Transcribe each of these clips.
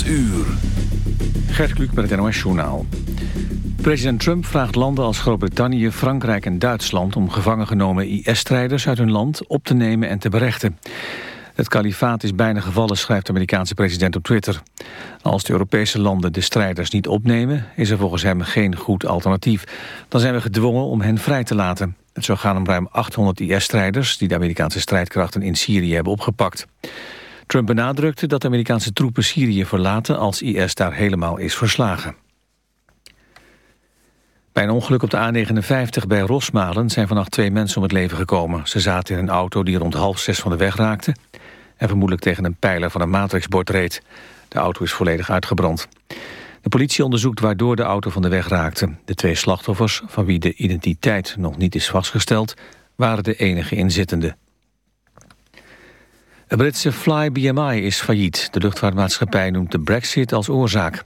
8 uur. Gert Kluk met het NOS Journaal. President Trump vraagt landen als Groot-Brittannië, Frankrijk en Duitsland... om gevangen genomen IS-strijders uit hun land op te nemen en te berechten. Het kalifaat is bijna gevallen, schrijft de Amerikaanse president op Twitter. Als de Europese landen de strijders niet opnemen... is er volgens hem geen goed alternatief. Dan zijn we gedwongen om hen vrij te laten. Het zou gaan om ruim 800 IS-strijders... die de Amerikaanse strijdkrachten in Syrië hebben opgepakt. Trump benadrukte dat Amerikaanse troepen Syrië verlaten... als IS daar helemaal is verslagen. Bij een ongeluk op de A59 bij Rosmalen zijn vannacht twee mensen om het leven gekomen. Ze zaten in een auto die rond half zes van de weg raakte... en vermoedelijk tegen een pijler van een matrixbord reed. De auto is volledig uitgebrand. De politie onderzoekt waardoor de auto van de weg raakte. De twee slachtoffers, van wie de identiteit nog niet is vastgesteld... waren de enige inzittenden. Het Britse Fly BMI is failliet. De luchtvaartmaatschappij noemt de brexit als oorzaak.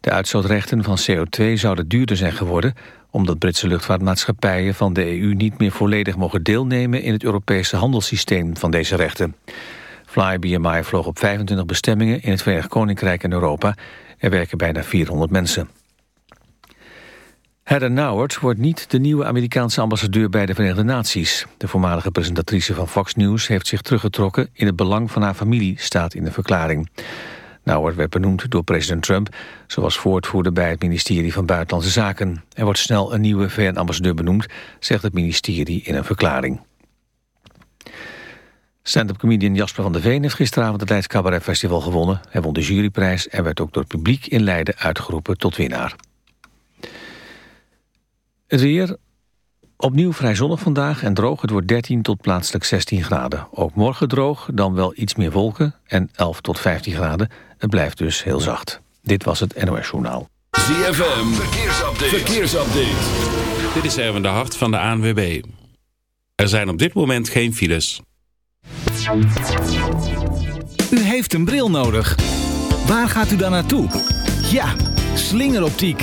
De uitstootrechten van CO2 zouden duurder zijn geworden... omdat Britse luchtvaartmaatschappijen van de EU niet meer volledig mogen deelnemen... in het Europese handelssysteem van deze rechten. Fly BMI vloog op 25 bestemmingen in het Verenigd Koninkrijk en Europa. Er werken bijna 400 mensen. Heather Nauert wordt niet de nieuwe Amerikaanse ambassadeur bij de Verenigde Naties. De voormalige presentatrice van Fox News heeft zich teruggetrokken... in het belang van haar familie, staat in de verklaring. Nauert werd benoemd door president Trump... zoals voortvoerder bij het ministerie van Buitenlandse Zaken. Er wordt snel een nieuwe VN-ambassadeur benoemd... zegt het ministerie in een verklaring. Stand-up comedian Jasper van der Veen heeft gisteravond het Leids Cabaret Festival gewonnen. Hij won de juryprijs en werd ook door het publiek in Leiden uitgeroepen tot winnaar. Het weer, opnieuw vrij zonnig vandaag en droog. Het wordt 13 tot plaatselijk 16 graden. Ook morgen droog, dan wel iets meer wolken en 11 tot 15 graden. Het blijft dus heel zacht. Dit was het NOS Journaal. ZFM, verkeersupdate. verkeersupdate. Dit is Erwin de Hart van de ANWB. Er zijn op dit moment geen files. U heeft een bril nodig. Waar gaat u dan naartoe? Ja, slingeroptiek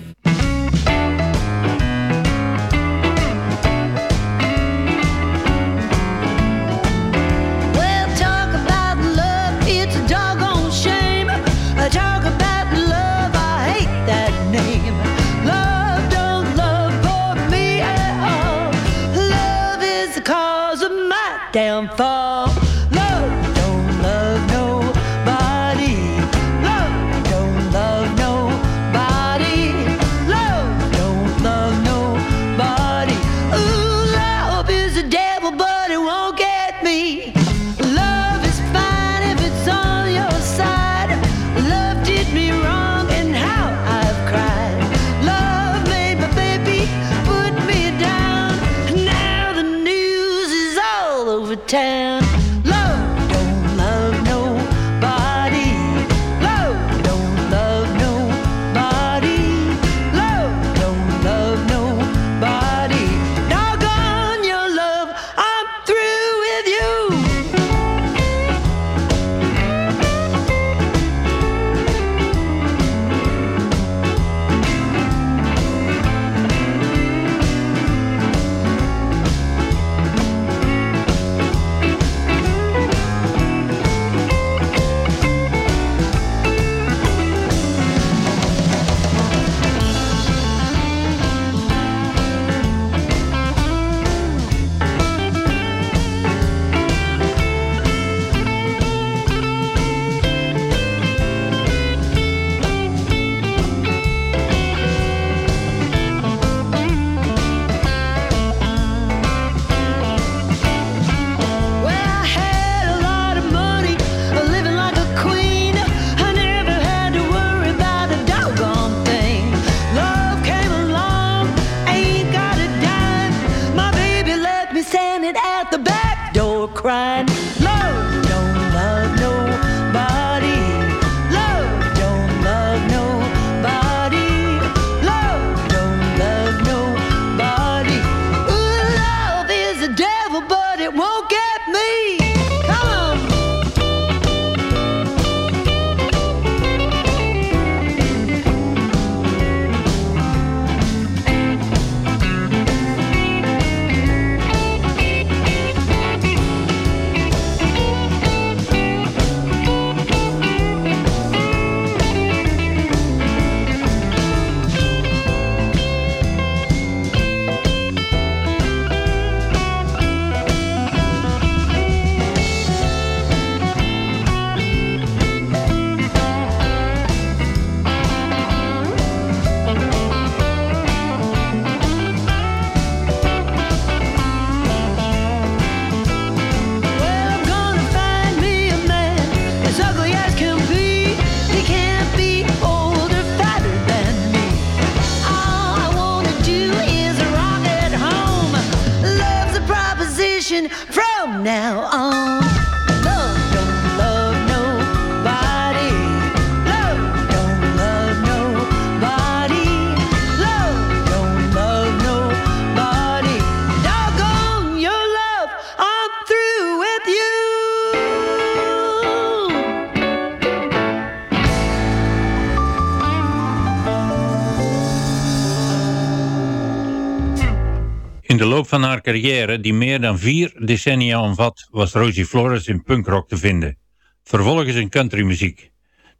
Van haar carrière, die meer dan vier decennia omvat, was Rosie Flores in punkrock te vinden. Vervolgens in countrymuziek.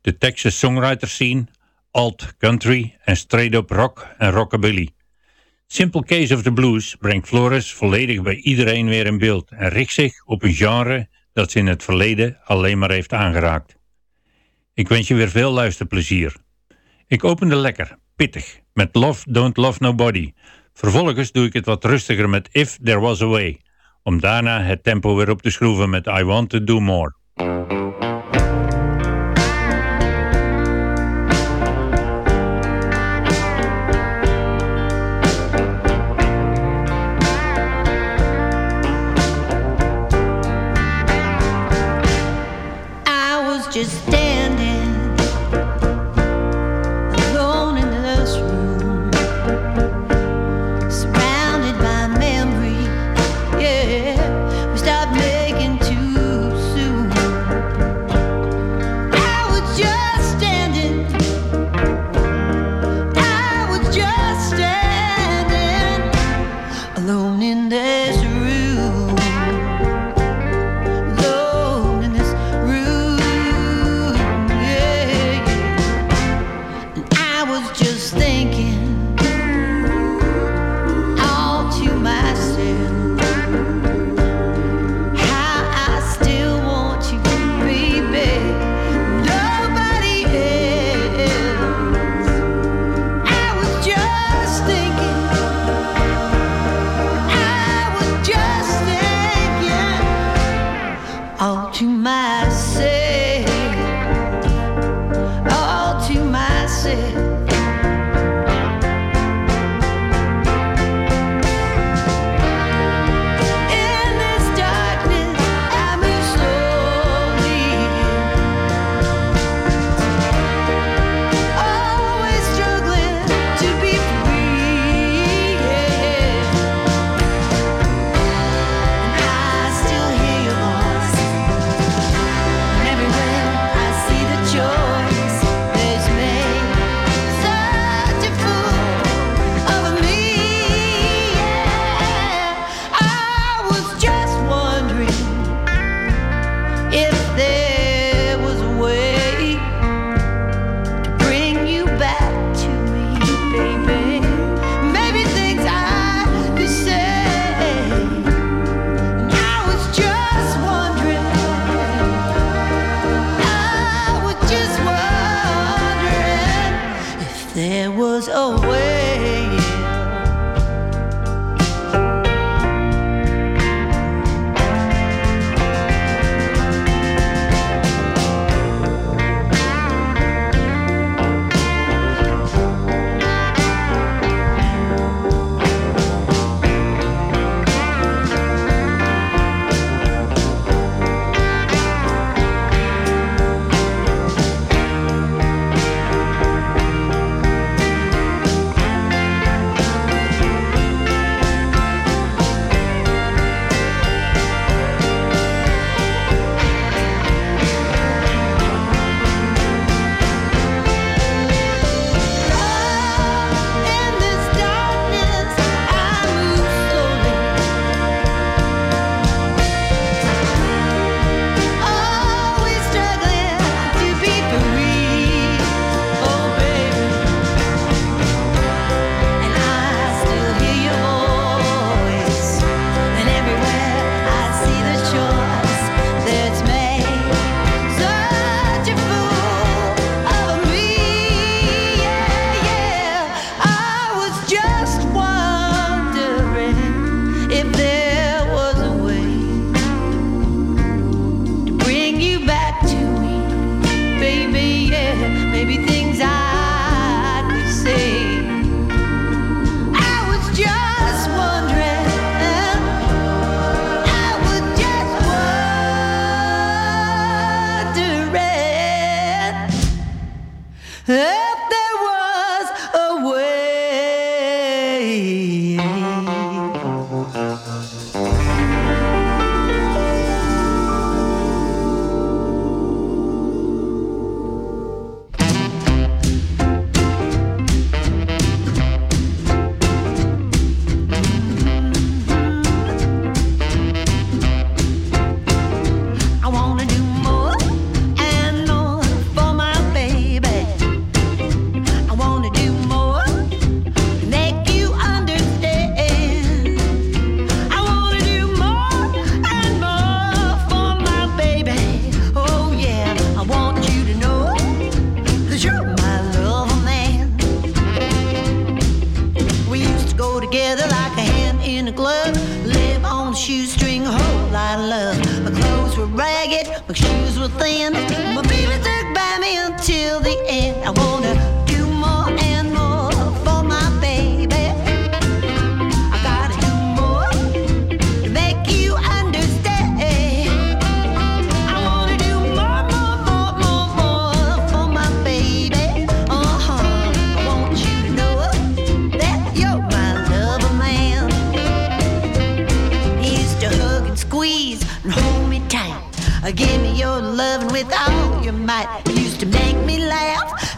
De Texas songwriter scene, alt country en straight-up rock en rockabilly. Simple Case of the Blues brengt Flores volledig bij iedereen weer in beeld en richt zich op een genre dat ze in het verleden alleen maar heeft aangeraakt. Ik wens je weer veel luisterplezier. Ik opende lekker, pittig, met Love Don't Love Nobody Vervolgens doe ik het wat rustiger met If There Was A Way, om daarna het tempo weer op te schroeven met I Want To Do More.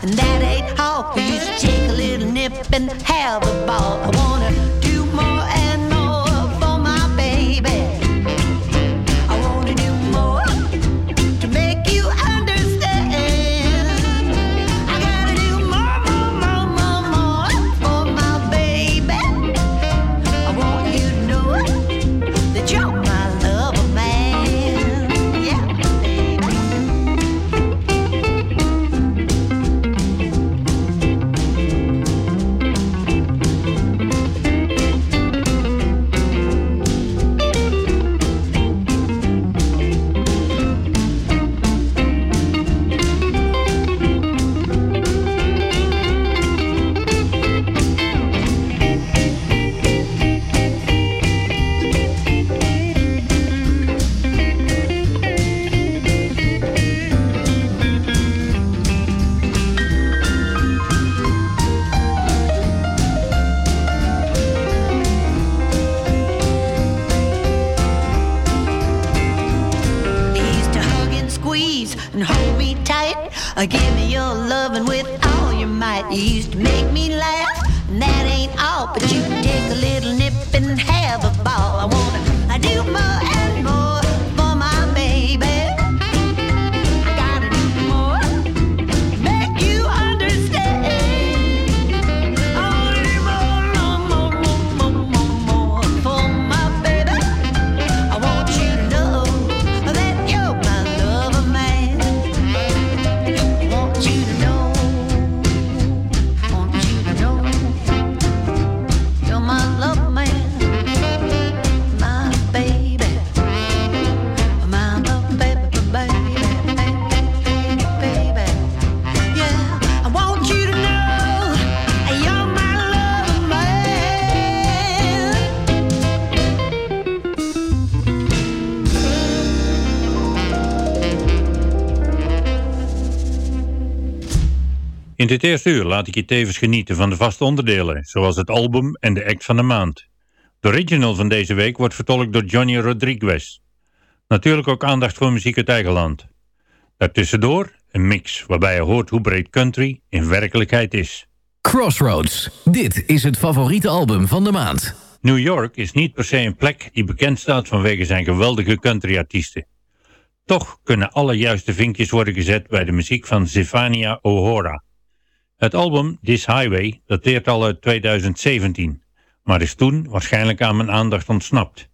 and that ain't all. We used to take a little nip and have a ball. I wanna In dit eerste uur laat ik je tevens genieten van de vaste onderdelen, zoals het album en de act van de maand. De original van deze week wordt vertolkt door Johnny Rodriguez. Natuurlijk ook aandacht voor muziek uit eigen land. Daartussendoor een mix waarbij je hoort hoe breed country in werkelijkheid is. Crossroads. Dit is het favoriete album van de maand. New York is niet per se een plek die bekend staat vanwege zijn geweldige countryartiesten. Toch kunnen alle juiste vinkjes worden gezet bij de muziek van Zefania O'Hora. Het album This Highway dateert al uit 2017, maar is toen waarschijnlijk aan mijn aandacht ontsnapt.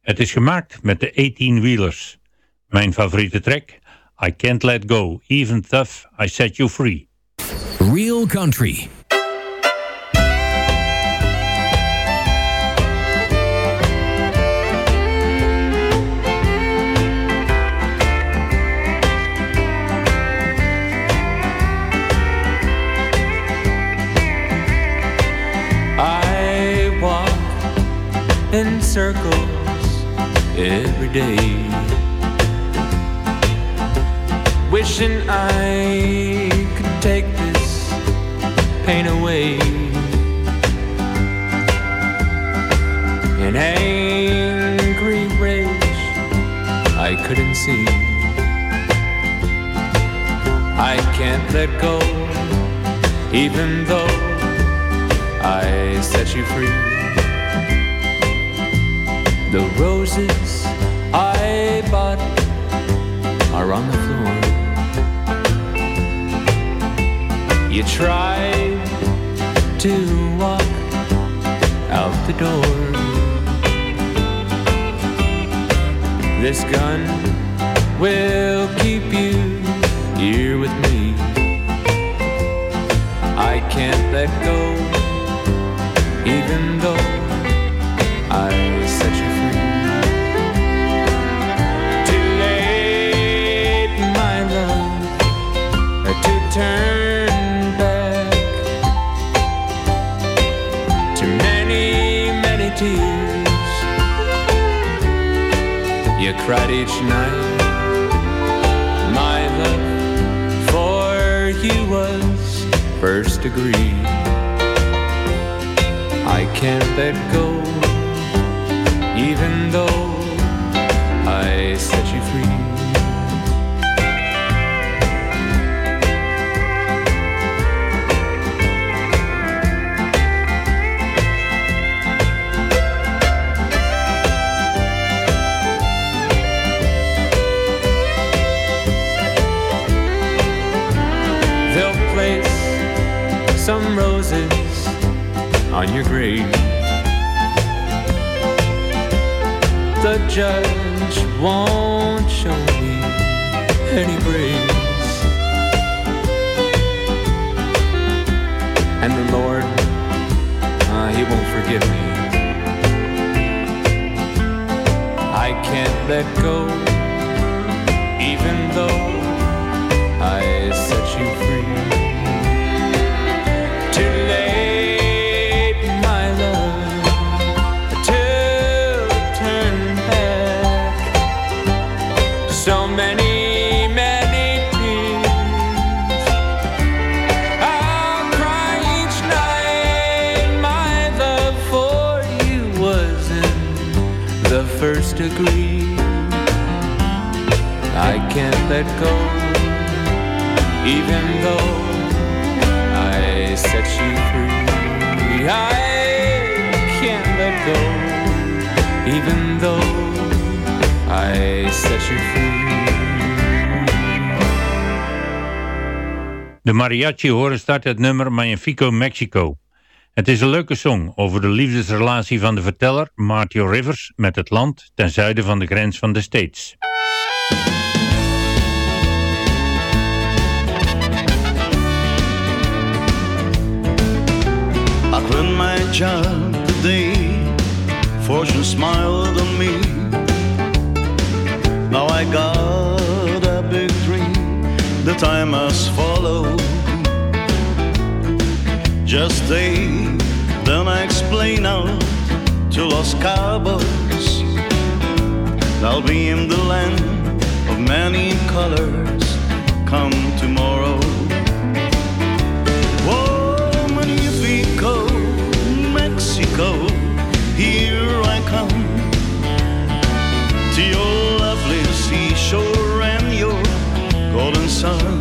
Het is gemaakt met de 18 Wheelers. Mijn favoriete track, I Can't Let Go, Even Tough, I Set You Free. Real Country. Circles every day, wishing I could take this pain away. An angry rage I couldn't see. I can't let go, even though I set you free. The roses I bought are on the floor. You tried to walk out the door. This gun will keep you here with me. I can't let go even though cried each night. My love for you was first degree. I can't let go, even though on your grave. The judge won't show me any grace. And the Lord, uh, He won't forgive me. I can't let go, even though I set you free. Can't let go, even though I set you free. I can't let go, even though I set you free. De mariachi horen start het nummer Magnifico Mexico. Het is een leuke song over de liefdesrelatie van de verteller Martio Rivers met het land ten zuiden van de grens van de States. My job today. Fortune smiled on me. Now I got a big dream that I must follow. Just stay, then I explain out to Los Cabos. I'll be in the land of many colors come tomorrow. golden sun.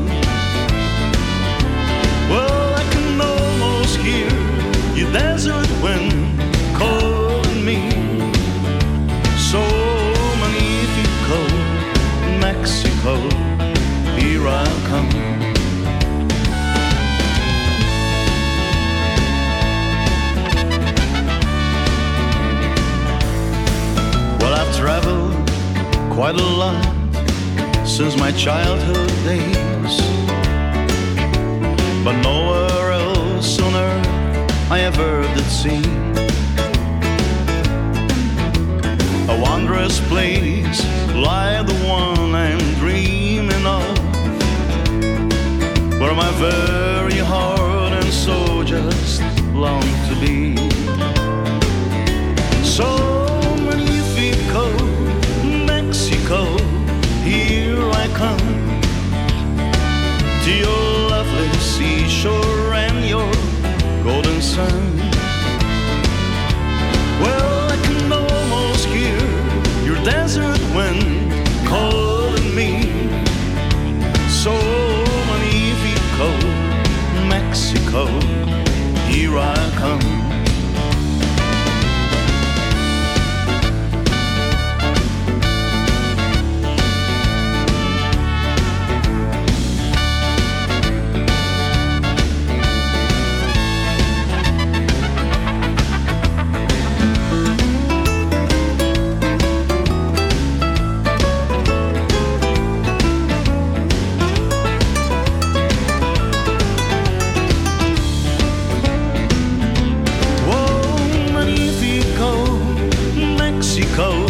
Mexico,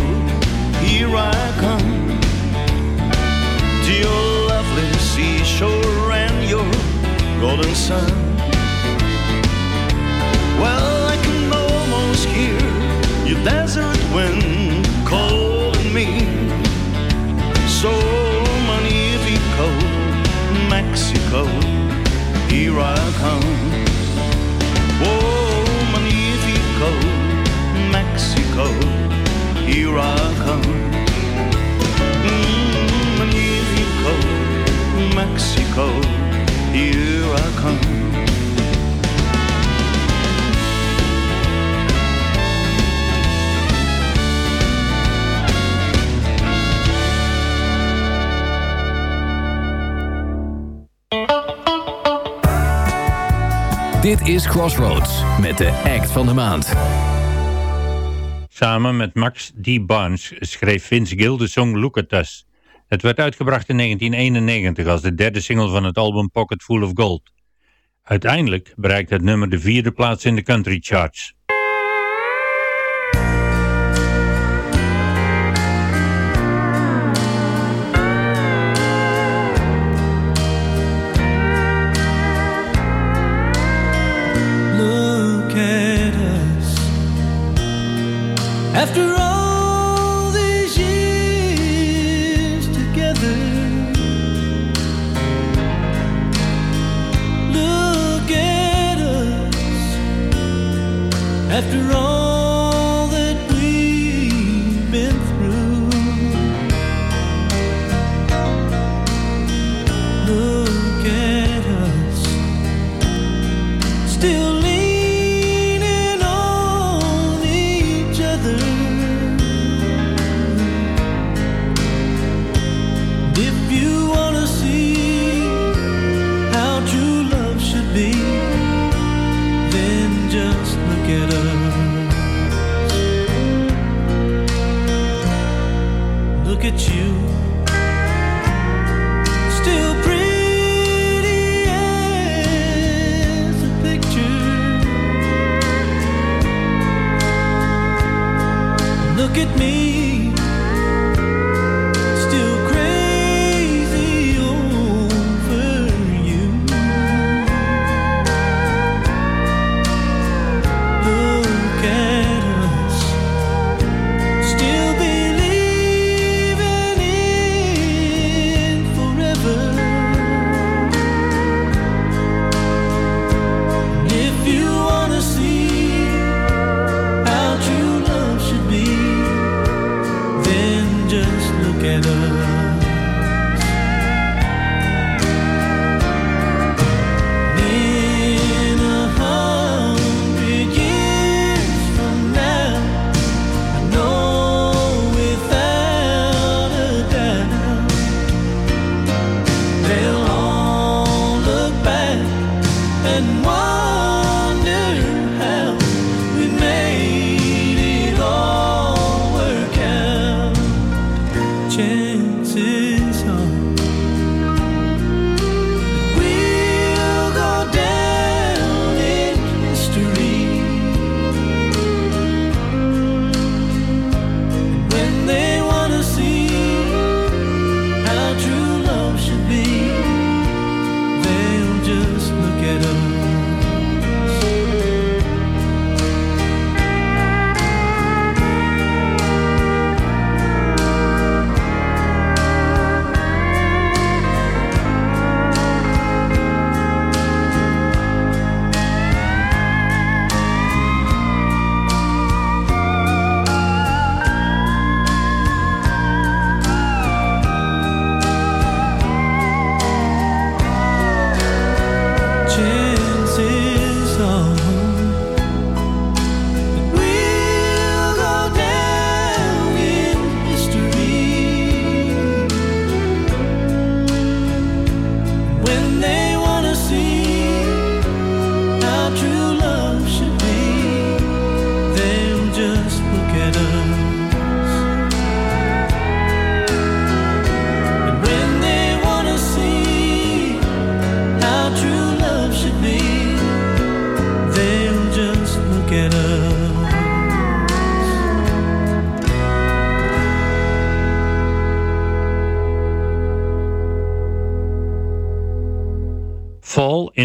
here I come to your lovely seashore and your golden sun. Well, I can almost hear your desert wind. Dit is Crossroads met de act van de maand. Samen met Max D. Barnes schreef Vince Gill de song Look At Us... Het werd uitgebracht in 1991 als de derde single van het album Pocket Full of Gold. Uiteindelijk bereikt het nummer de vierde plaats in de country charts. After all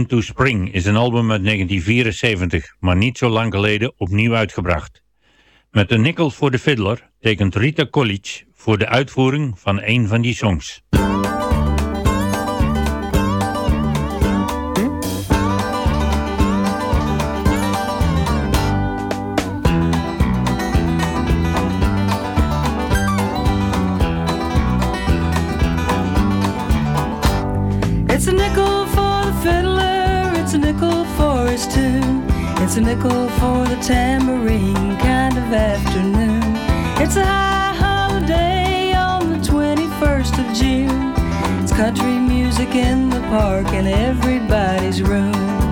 Into Spring is een album uit 1974, maar niet zo lang geleden opnieuw uitgebracht. Met een nickel voor de fiddler tekent Rita College voor de uitvoering van een van die songs. His tune. It's a nickel for the tambourine kind of afternoon. It's a high holiday on the 21st of June. It's country music in the park in everybody's room.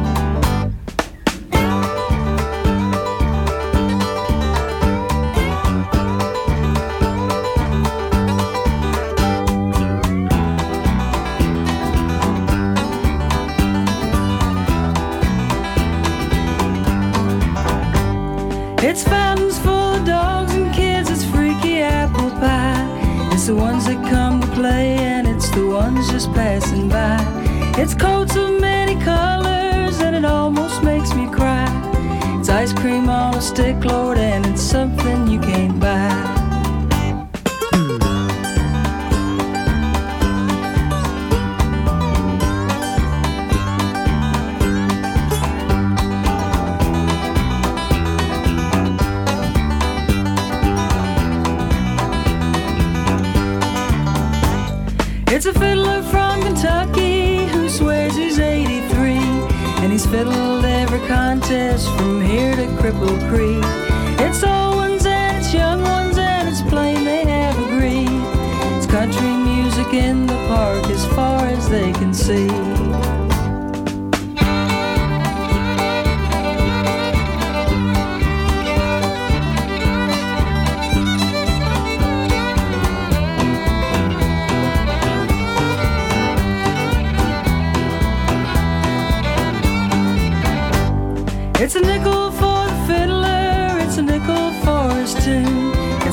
The ones that come to play, and it's the ones just passing by. It's coats of many colors, and it almost makes me cry. It's ice cream on a stick, Lord, and it's something you can't buy. Every from here to Cripple Creek. It's old ones and it's young ones and it's plain they have agreed. It's country music in the park as far as they can see.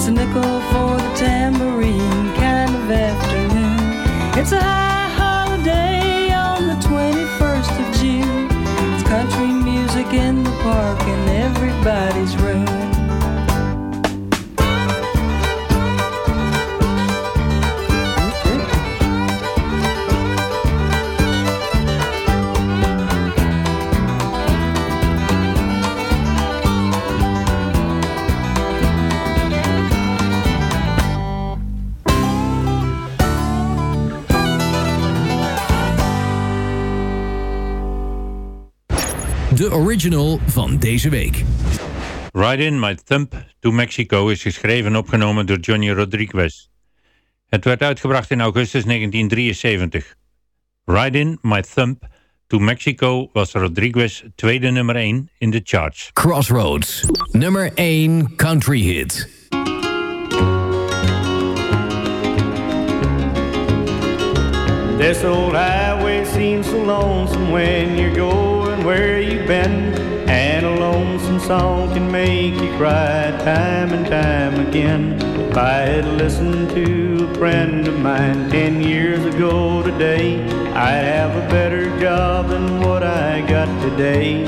A nickel for the tambourine kind of afternoon. It's a high holiday on the 21st of June. It's country music in the park in everybody's room. Original van deze week. Ride In My Thump to Mexico is geschreven en opgenomen door Johnny Rodriguez. Het werd uitgebracht in augustus 1973. Ride In My Thump to Mexico was Rodriguez tweede nummer 1 in de charts. Crossroads, nummer 1 country hit. This old highway seems so lonesome when you're going where you've been. And a lonesome song can make you cry time and time again. If I had listened to a friend of mine ten years ago today, I'd have a better job than what I got today.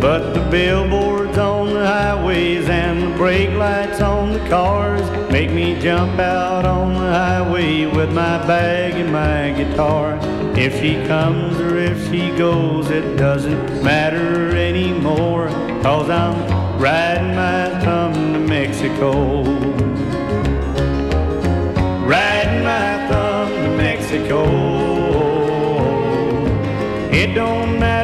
But the billboards on the highways and the brake lights on the cars make me jump out on the highway with my bag and my guitar. If she comes or if she goes, it doesn't matter anymore, cause I'm riding my thumb to Mexico. Riding my thumb to Mexico. It don't matter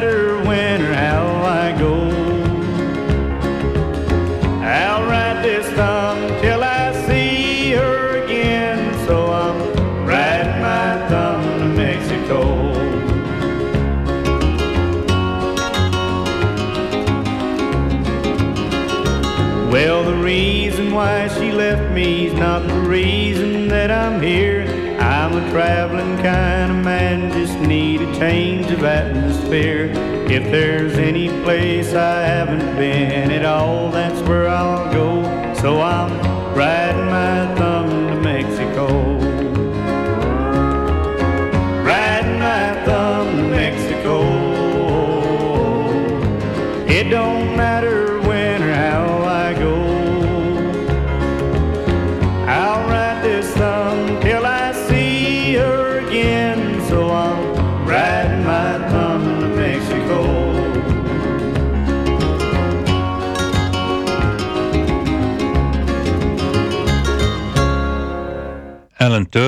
not the reason that I'm here. I'm a traveling kind of man, just need a change of atmosphere. If there's any place I haven't been at all, that's where I'll go. So I'm riding my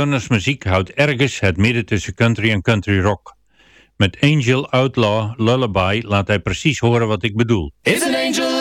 Donners muziek houdt ergens het midden tussen country en country rock. Met Angel Outlaw Lullaby laat hij precies horen wat ik bedoel. Is an angel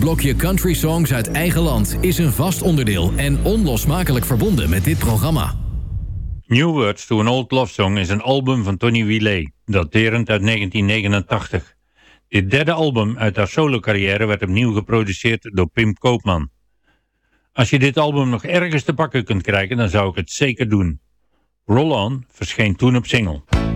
blokje country songs uit eigen land is een vast onderdeel en onlosmakelijk verbonden met dit programma. New Words to an Old Love Song is een album van Tony Willet, daterend uit 1989. Dit derde album uit haar solo-carrière werd opnieuw geproduceerd door Pim Koopman. Als je dit album nog ergens te pakken kunt krijgen, dan zou ik het zeker doen. Roll On verscheen toen op single.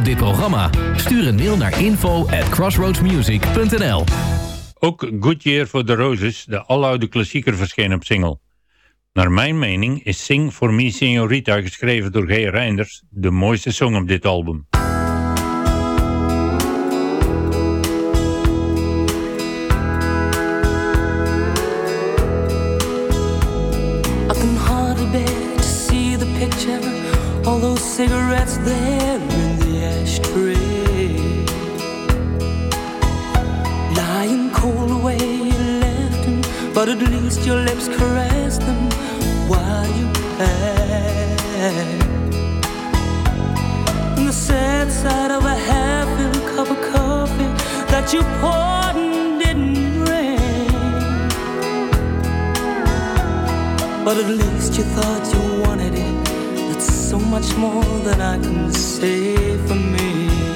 op dit programma? Stuur een mail naar info at crossroadsmusic.nl Ook Good Year for the Roses, de alloude klassieker, verscheen op single. Naar mijn mening is Sing for Me Senorita geschreven door G. Reinders, de mooiste song op dit album. cigarettes there But at least your lips caress them while you play. And the sad side of a half-filled cup of coffee that you poured and didn't rain. But at least you thought you wanted it. That's so much more than I can say for me.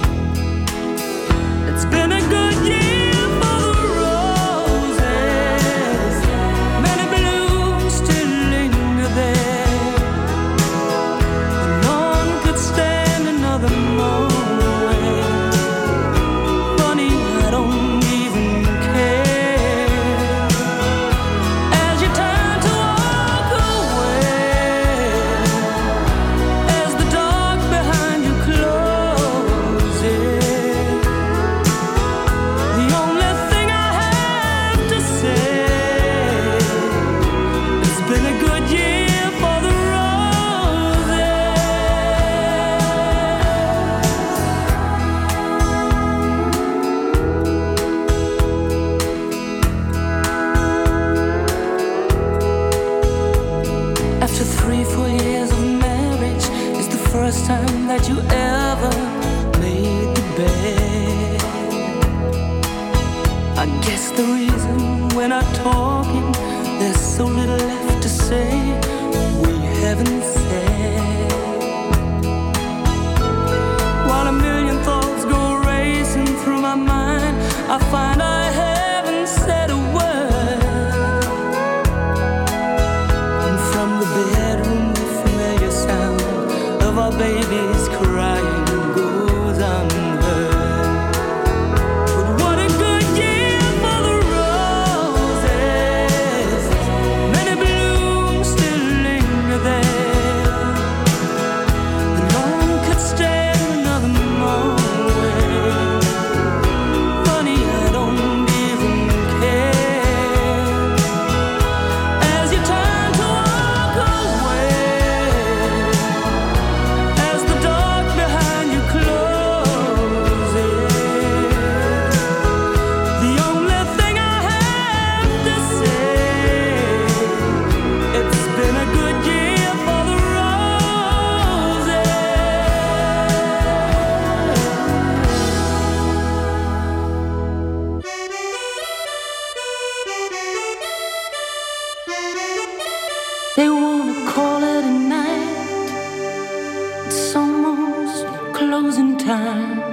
看。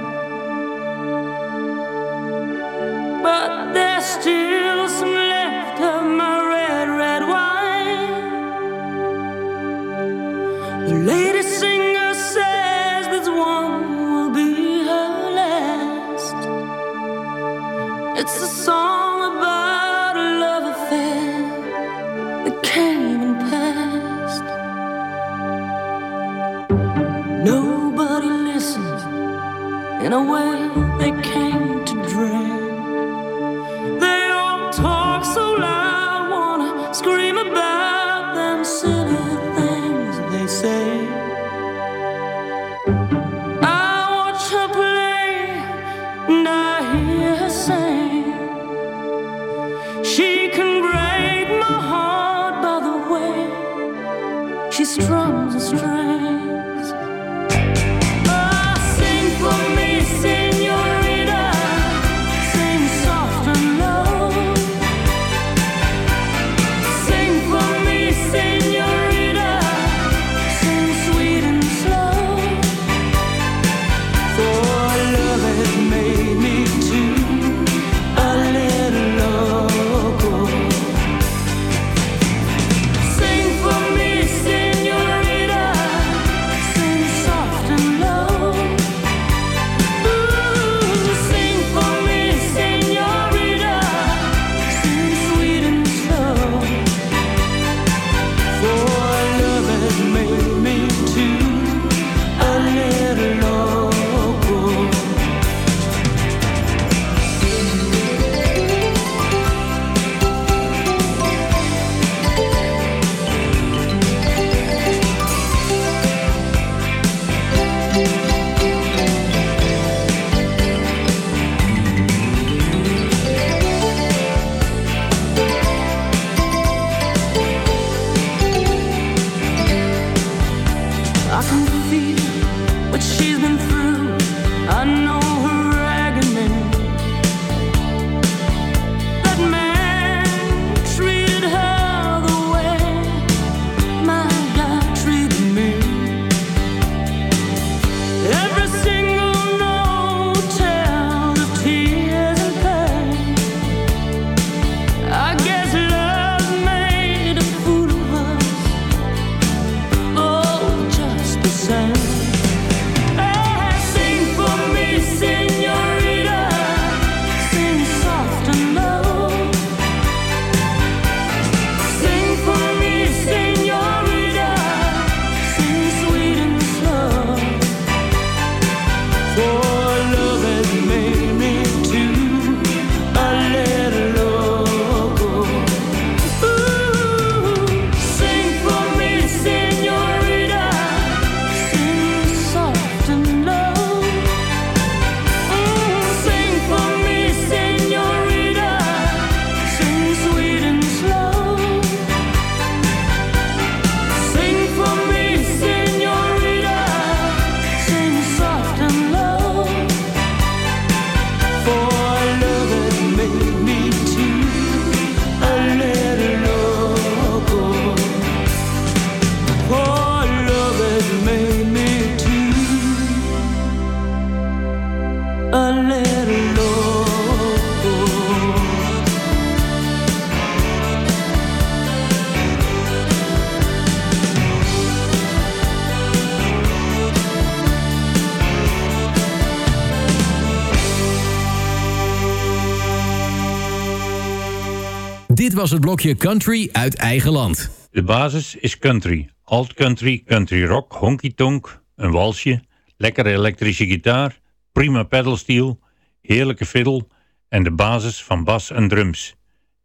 Dit was het blokje Country uit eigen land. De basis is country. Alt country, country rock, honky tonk, een walsje, lekkere elektrische gitaar, prima pedalsteel, heerlijke fiddle en de basis van bas en drums.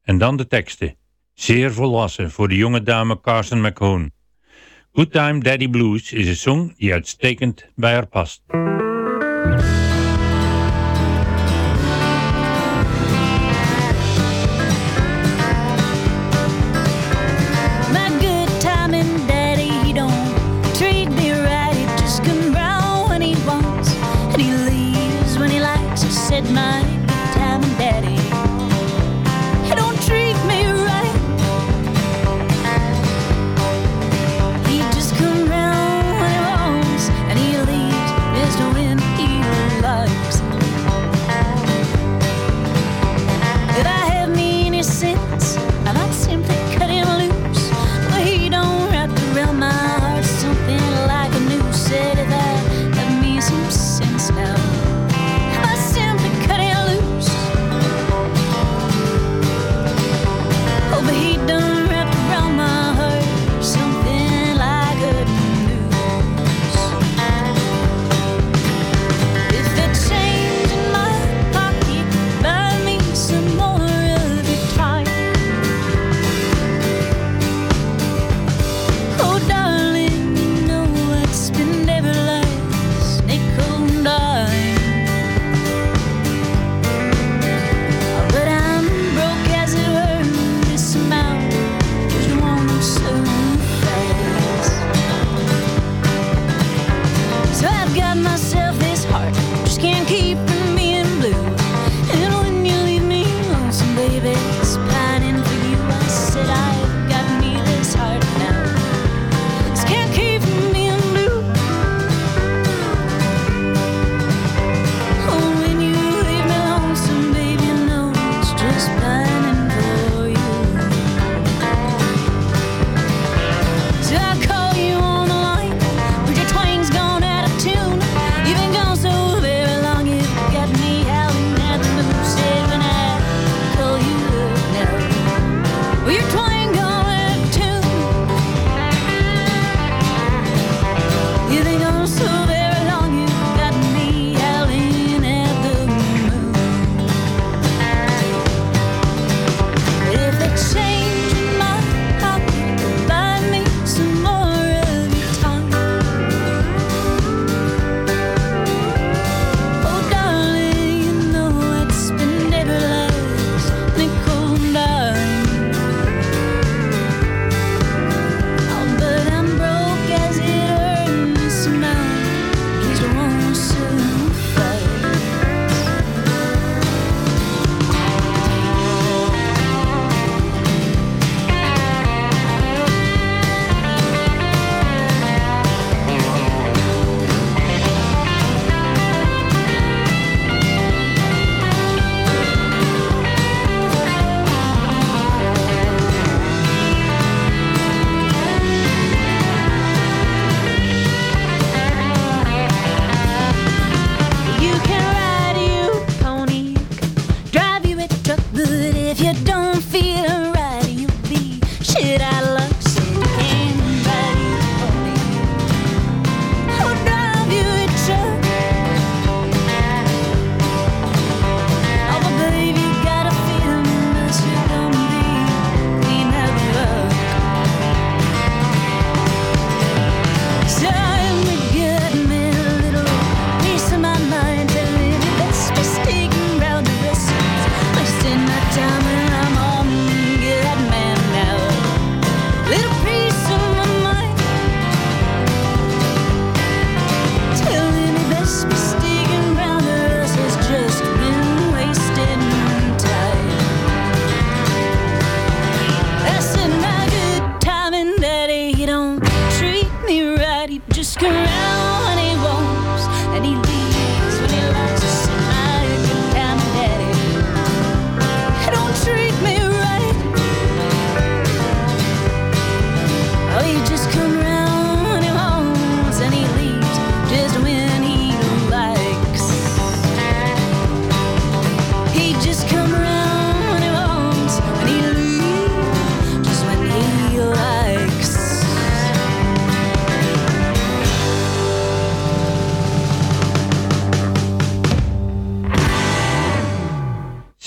En dan de teksten. Zeer volwassen voor de jonge dame Carson McCone. Good Time Daddy Blues is een song die uitstekend bij haar past.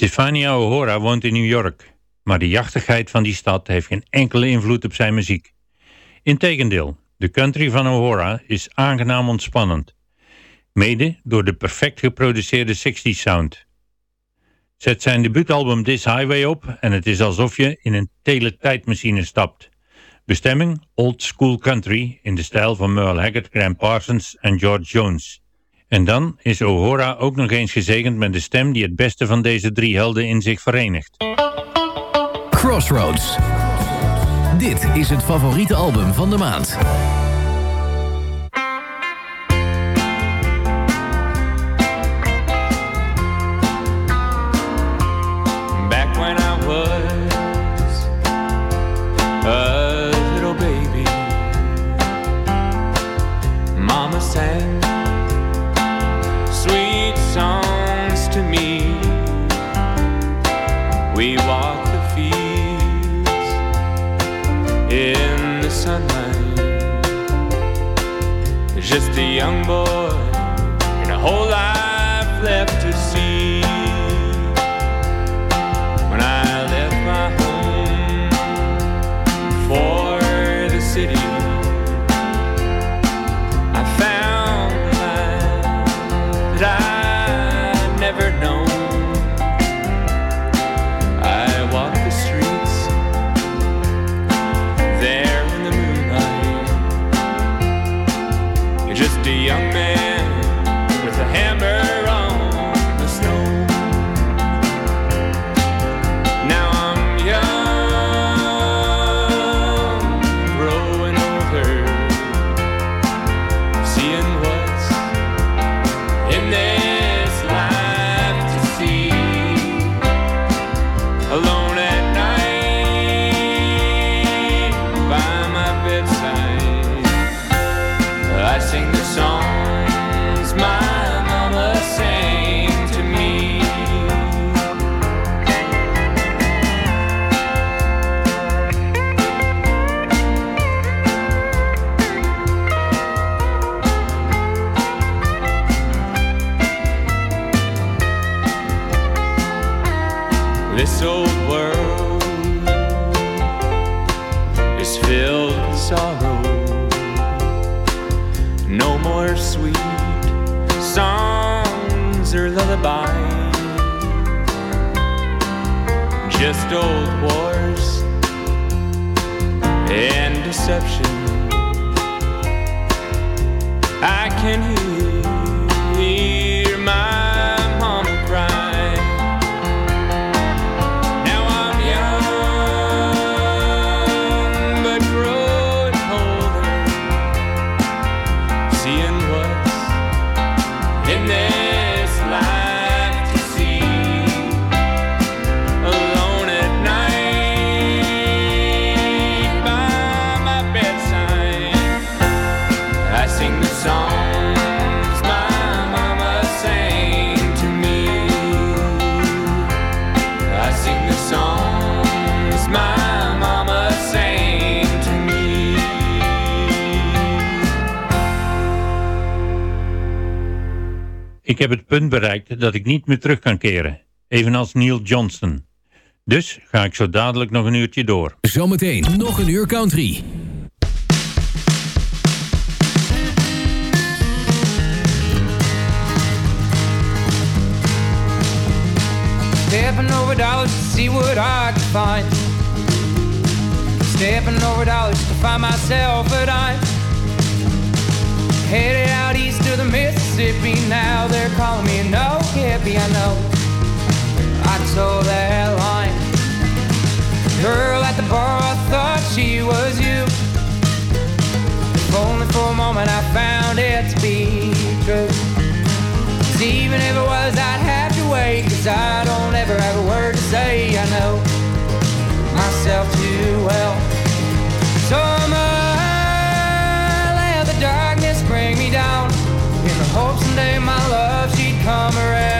Stefania O'Hora woont in New York, maar de jachtigheid van die stad heeft geen enkele invloed op zijn muziek. Integendeel, de country van O'Hora is aangenaam ontspannend. Mede door de perfect geproduceerde 60s sound. Zet zijn debuutalbum This Highway op en het is alsof je in een teletijdmachine stapt. Bestemming Old School Country in de stijl van Merle Haggard, Graham Parsons en George Jones. En dan is O'Hora ook nog eens gezegend met de stem die het beste van deze drie helden in zich verenigt. Crossroads. Dit is het favoriete album van de maand. Just a young boy dat ik niet meer terug kan keren, evenals Neil Johnston. Dus ga ik zo dadelijk nog een uurtje door. Zometeen nog een uur country. Stepping over dollars to see what I can find. Stepping over dollars to find myself, but I'm headed out east to the Mississippi now. They're calling me an no hippie, I know. I told that line. Girl at the bar, I thought she was you. If only for a moment I found it to be true. Cause even if it was, I'd have to wait. Cause I don't ever have a word to say, I know myself too well. So come around.